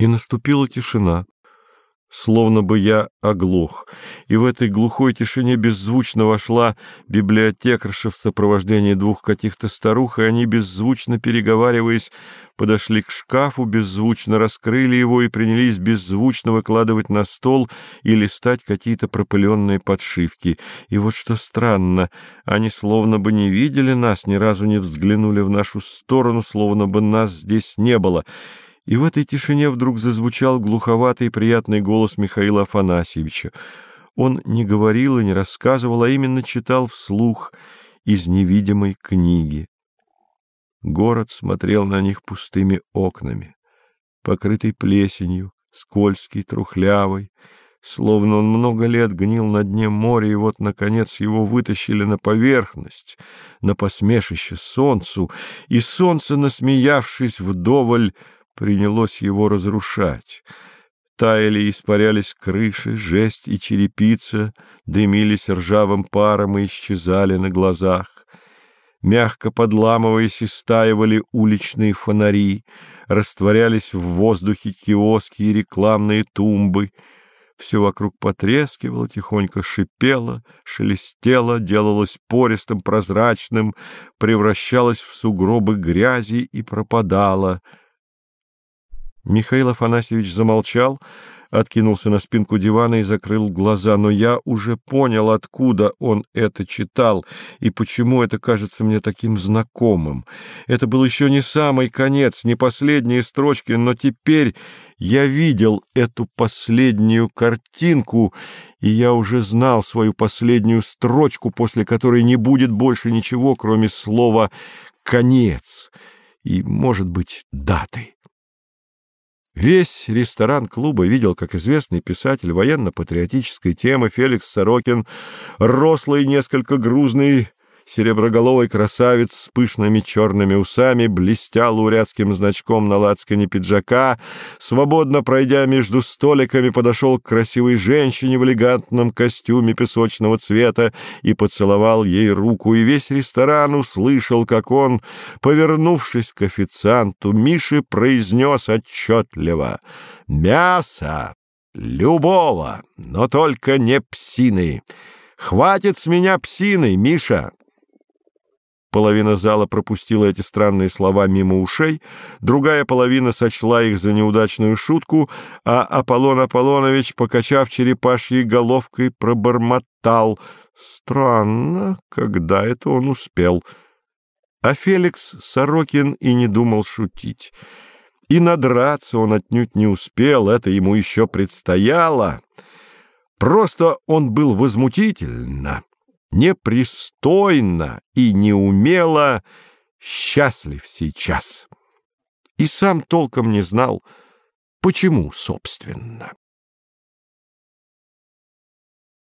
И наступила тишина, словно бы я оглох, и в этой глухой тишине беззвучно вошла библиотекарша в сопровождении двух каких-то старух, и они, беззвучно переговариваясь, подошли к шкафу, беззвучно раскрыли его и принялись беззвучно выкладывать на стол и листать какие-то пропыленные подшивки. И вот что странно, они словно бы не видели нас, ни разу не взглянули в нашу сторону, словно бы нас здесь не было — и в этой тишине вдруг зазвучал глуховатый приятный голос Михаила Афанасьевича. Он не говорил и не рассказывал, а именно читал вслух из невидимой книги. Город смотрел на них пустыми окнами, покрытый плесенью, скользкий, трухлявый, словно он много лет гнил на дне моря, и вот, наконец, его вытащили на поверхность, на посмешище солнцу, и солнце, насмеявшись вдоволь, принялось его разрушать. Таяли и испарялись крыши, жесть и черепица, дымились ржавым паром и исчезали на глазах. Мягко подламываясь, истаивали уличные фонари, растворялись в воздухе киоски и рекламные тумбы. Все вокруг потрескивало, тихонько шипело, шелестело, делалось пористым, прозрачным, превращалось в сугробы грязи и пропадало — Михаил Афанасьевич замолчал, откинулся на спинку дивана и закрыл глаза, но я уже понял, откуда он это читал и почему это кажется мне таким знакомым. Это был еще не самый конец, не последние строчки, но теперь я видел эту последнюю картинку, и я уже знал свою последнюю строчку, после которой не будет больше ничего, кроме слова «конец» и, может быть, даты. Весь ресторан клуба видел, как известный писатель военно-патриотической темы Феликс Сорокин, рослый, несколько грузный, Сереброголовый красавец с пышными черными усами блестял лауреатским значком на лацкане пиджака, свободно пройдя между столиками, подошел к красивой женщине в элегантном костюме песочного цвета и поцеловал ей руку, и весь ресторан услышал, как он, повернувшись к официанту, Миши произнес отчетливо «Мясо! Любого, но только не псины! Хватит с меня псины, Миша!» Половина зала пропустила эти странные слова мимо ушей, другая половина сочла их за неудачную шутку, а Аполлон Аполлонович, покачав черепашьей головкой, пробормотал. Странно, когда это он успел. А Феликс Сорокин и не думал шутить. И надраться он отнюдь не успел, это ему еще предстояло. Просто он был возмутительно непристойно и неумело счастлив сейчас. И сам толком не знал, почему, собственно.